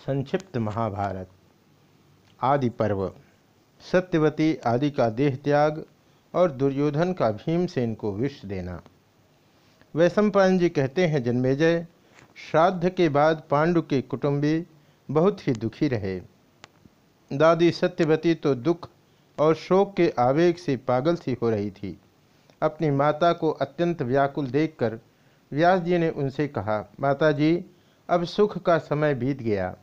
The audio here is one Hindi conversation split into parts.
संक्षिप्त महाभारत। आदि पर्व सत्यवती आदि का देह त्याग और दुर्योधन का भीमसेन को विष देना। वैशंपायन जी कहते हैं, जन्मेजय, श्राद्ध के बाद पांडु के कुटुंबी बहुत ही दुखी रहे। दादी सत्यवती तो दुख और शोक के आवेग से पागल सी हो रही थी। अपनी माता को अत्यंत व्याकुल देखकर व्यास जी ने उनसे कहा माता जी अब सुख का समय बीत गया।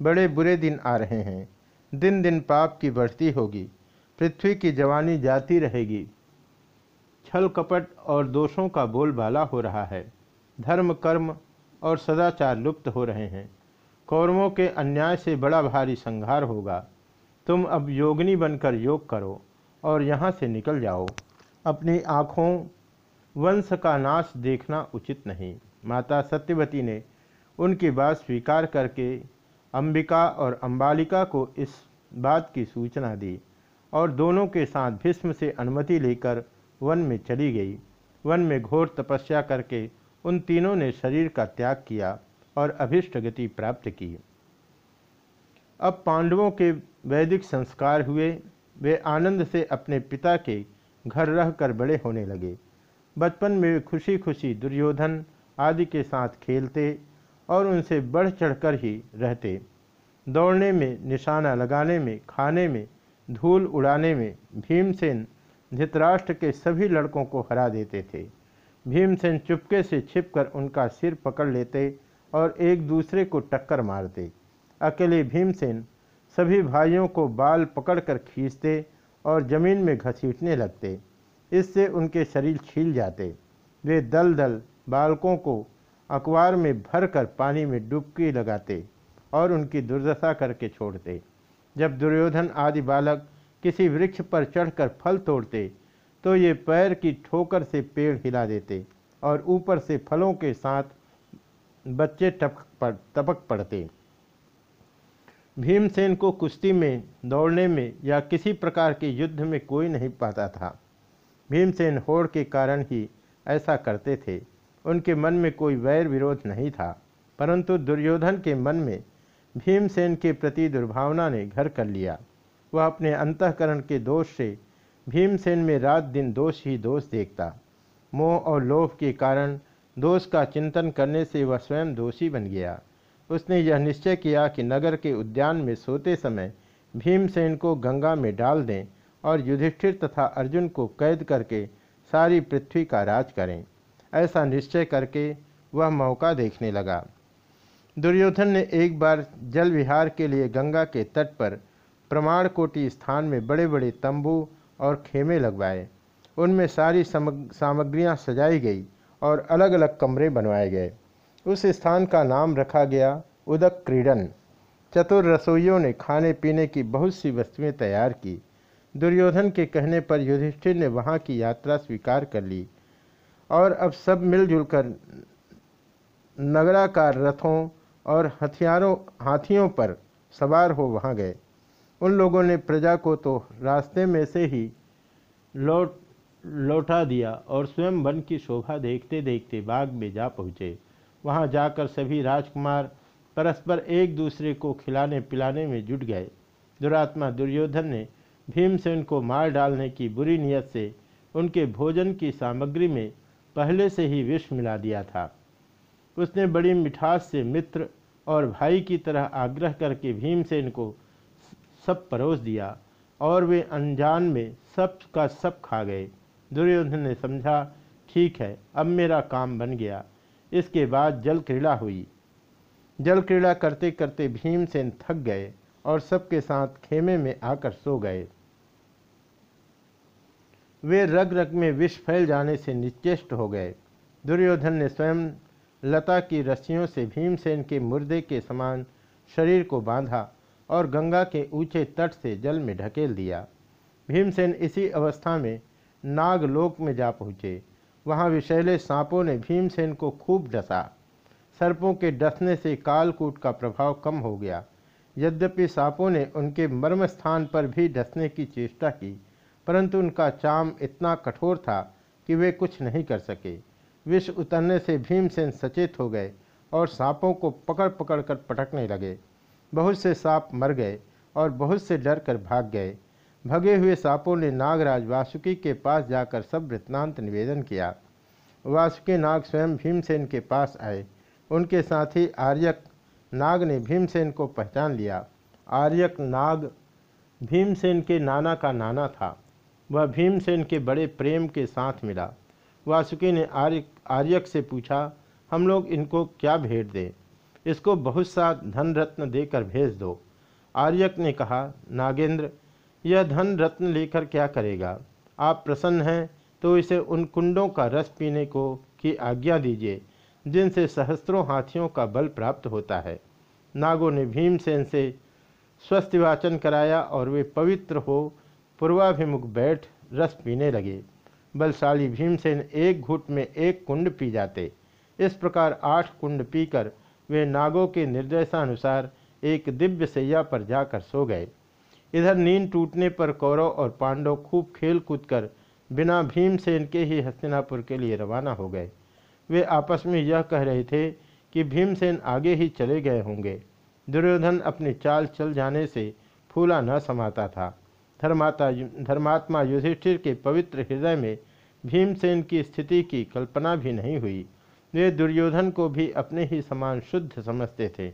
बड़े बुरे दिन आ रहे हैं। दिन दिन पाप की बढ़ती होगी, पृथ्वी की जवानी जाती रहेगी। छल कपट और दोषों का बोलबाला हो रहा है। धर्म, कर्म और सदाचार लुप्त हो रहे हैं। कौरवों के अन्याय से बड़ा भारी संहार होगा। तुम अब योगनी बनकर योग करो और यहाँ से निकल जाओ। अपनी आँखों वंश का नाश देखना उचित नहीं। माता सत्यवती ने उनकी बात स्वीकार करके अंबिका और अंबालिका को इस बात की सूचना दी और दोनों के साथ भीष्म से अनुमति लेकर वन में चली गई। वन में घोर तपस्या करके उन तीनों ने शरीर का त्याग किया और अभिष्ट गति प्राप्त की। अब पांडवों के वैदिक संस्कार हुए, वे आनंद से अपने पिता के घर रहकर बड़े होने लगे। बचपन में खुशी खुशी दुर्योधन आदि के साथ खेलते और उनसे बढ़ चढ़कर ही रहते। दौड़ने में, निशाना लगाने में, खाने में, धूल उड़ाने में भीमसेन धृतराष्ट्र के सभी लड़कों को हरा देते थे। भीमसेन चुपके से छिपकर उनका सिर पकड़ लेते और एक दूसरे को टक्कर मारते। अकेले भीमसेन सभी भाइयों को बाल पकड़कर खींचते और ज़मीन में घसीटने लगते। इससे उनके शरीर छील जाते। वे दल दल बालकों को अखबार में भरकर पानी में डुबकी लगाते और उनकी दुर्दशा करके छोड़ते। जब दुर्योधन आदि बालक किसी वृक्ष पर चढ़कर फल तोड़ते तो ये पैर की ठोकर से पेड़ हिला देते और ऊपर से फलों के साथ बच्चे टपक पड़, टपक पड़ते। भीमसेन को कुश्ती में, दौड़ने में या किसी प्रकार के युद्ध में कोई नहीं पाता था। भीमसेन होड़ के कारण ही ऐसा करते थे। उनके मन में कोई वैर विरोध नहीं था, परंतु दुर्योधन के मन में भीमसेन के प्रति दुर्भावना ने घर कर लिया। वह अपने अंतकरण के दोष से भीमसेन में रात दिन दोष ही दोष देखता। मोह और लोभ के कारण दोष का चिंतन करने से वह स्वयं दोषी बन गया। उसने यह निश्चय किया कि नगर के उद्यान में सोते समय भीमसेन को गंगा में डाल दें और युधिष्ठिर तथा अर्जुन को कैद करके सारी पृथ्वी का राज करें। ऐसा निश्चय करके वह मौका देखने लगा। दुर्योधन ने एक बार जल विहार के लिए गंगा के तट पर प्रमाण कोटि स्थान में बड़े बड़े तंबू और खेमे लगवाए। उनमें सारी सामग्रियाँ सजाई गई और अलग अलग कमरे बनवाए गए। उस स्थान का नाम रखा गया उदक क्रीडन। चतुर रसोइयों ने खाने पीने की बहुत सी वस्तुएँ तैयार की। दुर्योधन के कहने पर युधिष्ठिर ने वहाँ की यात्रा स्वीकार कर ली। और अब सब मिलजुल कर नगराकार रथों और हथियारों, हाथियों पर सवार हो वहाँ गए। उन लोगों ने प्रजा को तो रास्ते में से ही लौट, लौटा दिया और स्वयं वन की शोभा देखते देखते बाग में जा पहुँचे। वहाँ जाकर सभी राजकुमार परस्पर एक दूसरे को खिलाने पिलाने में जुट गए। दुरात्मा दुर्योधन ने भीमसेन को मार डालने की बुरी नीयत से उनके भोजन की सामग्री में पहले से ही विष मिला दिया था। उसने बड़ी मिठास से मित्र और भाई की तरह आग्रह करके भीमसेन को सब परोस दिया और वे अनजान में सब का सब खा गए। दुर्योधन ने समझा, ठीक है, अब मेरा काम बन गया। इसके बाद जल क्रीड़ा हुई। जल क्रीड़ा करते करते भीमसेन थक गए और सबके साथ खेमे में आकर सो गए। वे रग रग में विष फैल जाने से निश्चेष्ट हो गए। दुर्योधन ने स्वयं लता की रस्सियों से भीमसेन के मुर्दे के समान शरीर को बांधा और गंगा के ऊँचे तट से जल में ढकेल दिया। भीमसेन इसी अवस्था में नागलोक में जा पहुँचे। वहाँ विषैले सांपों ने भीमसेन को खूब डसा। सर्पों के डसने से कालकूट का प्रभाव कम हो गया। यद्यपि सांपों ने उनके मर्म स्थान पर भी डसने की चेष्टा की परंतु उनका चाम इतना कठोर था कि वे कुछ नहीं कर सके। विष उतरने से भीमसेन सचेत हो गए और सांपों को पकड़ पकड़ कर पटकने लगे। बहुत से सांप मर गए और बहुत से डर कर भाग गए। भगे हुए सांपों ने नागराज वासुकी के पास जाकर सब वृत्तांत निवेदन किया। वासुकी नाग स्वयं भीमसेन के पास आए। उनके साथी आर्यक नाग ने भीमसेन को पहचान लिया। आर्यक नाग भीमसेन के नाना का नाना था। वह भीमसेन के बड़े प्रेम के साथ मिला। वासुकी ने आर्य, आर्यक से पूछा, हम लोग इनको क्या भेंट दें? इसको बहुत सा धन रत्न देकर भेज दो। आर्यक ने कहा, नागेंद्र, यह धन रत्न लेकर क्या करेगा? आप प्रसन्न हैं तो इसे उन कुंडों का रस पीने को, की आज्ञा दीजिए, जिनसे सहस्त्रों हाथियों का बल प्राप्त होता है। नागों ने भीमसेन से स्वस्थिवाचन कराया और वे पवित्र हो पूर्वाभिमुख बैठ रस पीने लगे। बलशाली भीमसेन एक घुट में एक कुंड पी जाते। इस प्रकार आठ कुंड पीकर वे नागों के निर्देशानुसार एक दिव्य सैया पर जाकर सो गए। इधर नींद टूटने पर कौरव और पांडव खूब खेल कूद कर बिना भीमसेन के ही हस्तिनापुर के लिए रवाना हो गए। वे आपस में यह कह रहे थे कि भीमसेन आगे ही चले गए होंगे। दुर्योधन अपनी चाल चल जाने से फूला न समाता था। धर्माता धर्मात्मा युधिष्ठिर के पवित्र हृदय में भीमसेन की स्थिति की कल्पना भी नहीं हुई। वे दुर्योधन को भी अपने ही समान शुद्ध समझते थे।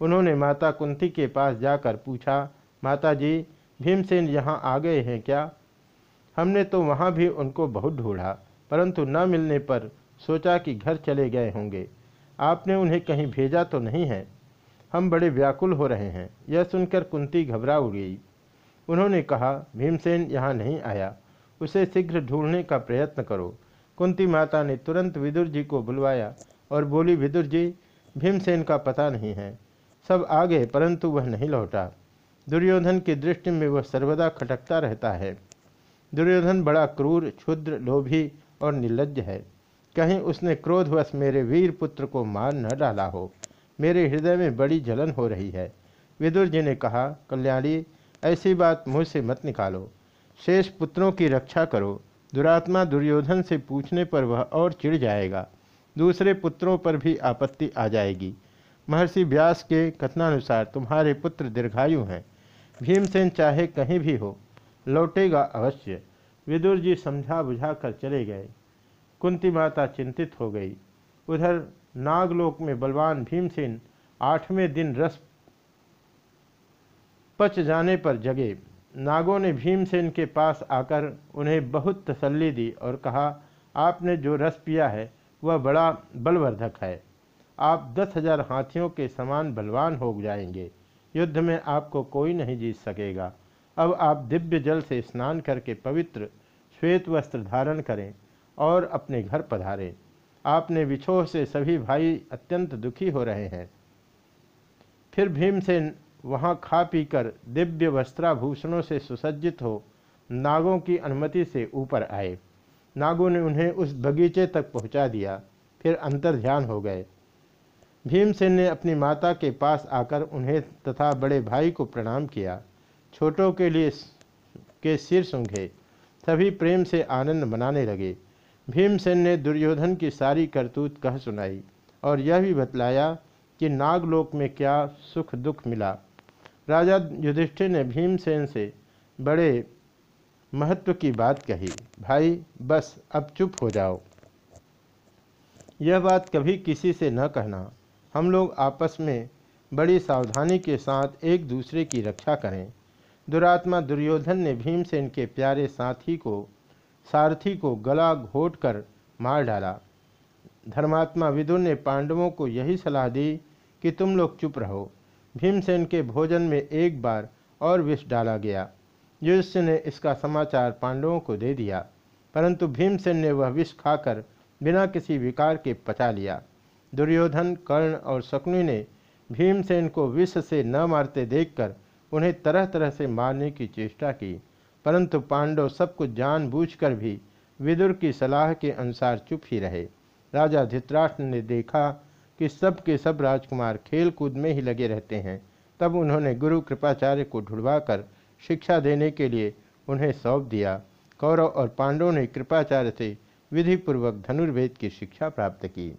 उन्होंने माता कुंती के पास जाकर पूछा माता जी भीमसेन यहाँ आ गए हैं क्या? हमने तो वहाँ भी उनको बहुत ढूंढा, परंतु न मिलने पर सोचा कि घर चले गए होंगे। आपने उन्हें कहीं भेजा तो नहीं है। हम बड़े व्याकुल हो रहे हैं। यह सुनकर कुंती घबरा उड़ गई उन्होंने कहा, भीमसेन यहाँ नहीं आया। उसे शीघ्र ढूँढने का प्रयत्न करो। कुंती माता ने तुरंत विदुर जी को बुलवाया और बोली, विदुर जी, भीमसेन का पता नहीं है। सब आ गए परंतु वह नहीं लौटा। दुर्योधन की दृष्टि में वह सर्वदा खटकता रहता है। दुर्योधन बड़ा क्रूर, क्षुद्र, लोभी और निर्लज है। कहीं उसने क्रोधवश मेरे वीर पुत्र को मार न डाला हो। मेरे हृदय में बड़ी जलन हो रही है। विदुर जी ने कहा, कल्याणी ऐसी बात मुँह से मत निकालो। शेष पुत्रों की रक्षा करो। दुरात्मा दुर्योधन से पूछने पर वह और चिढ़ जाएगा। दूसरे पुत्रों पर भी आपत्ति आ जाएगी। महर्षि व्यास के कथनानुसार तुम्हारे पुत्र दीर्घायु हैं। भीमसेन चाहे कहीं भी हो, लौटेगा अवश्य। विदुर जी समझा बुझा कर चले गए। कुंती माता चिंतित हो गई। उधर नागलोक में बलवान भीमसेन आठवें दिन रस पच जाने पर जगे। नागों ने भीमसेन के पास आकर उन्हें बहुत तसल्ली दी और कहा, आपने जो रस पिया है, वह बड़ा बलवर्धक है। आप दस हज़ार हाथियों के समान बलवान हो जाएँगे। युद्ध में आपको कोई नहीं जीत सकेगा। अब आप दिव्य जल से स्नान करके पवित्र श्वेत वस्त्र धारण करें और अपने घर पधारें। आपने विछोह से सभी भाई अत्यंत दुखी हो रहे हैं। फिर भीमसेन वहाँ खा पीकर दिव्य वस्त्राभूषणों से सुसज्जित हो नागों की अनुमति से ऊपर आए। नागों ने उन्हें उस बगीचे तक पहुँचा दिया, फिर अंतर ध्यान हो गए। भीमसेन ने अपनी माता के पास आकर उन्हें तथा बड़े भाई को प्रणाम किया। छोटों के लिए के सिर सूंघे सभी प्रेम से आनंद मनाने लगे। भीमसेन ने दुर्योधन की सारी करतूत कह सुनाई और यह भी बतलाया कि नागलोक में क्या सुख दुख मिला। राजा युधिष्ठिर ने भीमसेन से बड़े महत्व की बात कही, भाई, बस अब चुप हो जाओ। यह बात कभी किसी से न कहना। हम लोग आपस में बड़ी सावधानी के साथ एक दूसरे की रक्षा करें। दुरात्मा दुर्योधन ने भीमसेन के प्यारे साथी को, सारथी को गला घोट कर मार डाला। धर्मात्मा विदुर ने पांडवों को यही सलाह दी कि तुम लोग चुप रहो। भीमसेन के भोजन में एक बार और विष डाला गया। युष्य ने इसका समाचार पांडवों को दे दिया, परंतु भीमसेन ने वह विष खाकर बिना किसी विकार के पचा लिया। दुर्योधन, कर्ण और शकुनि ने भीमसेन को विष से न मारते देखकर उन्हें तरह तरह से मारने की चेष्टा की, परंतु पांडव सब कुछ जानबूझकर भी विदुर की सलाह के अनुसार चुप ही रहे। राजा धित्राष्ट्र ने देखा कि सब के सब राजकुमार खेल कूद में ही लगे रहते हैं। तब उन्होंने गुरु कृपाचार्य को ढुड़वाकर शिक्षा देने के लिए उन्हें सौंप दिया। कौरव और पांडवों ने कृपाचार्य से विधिपूर्वक धनुर्वेद की शिक्षा प्राप्त की।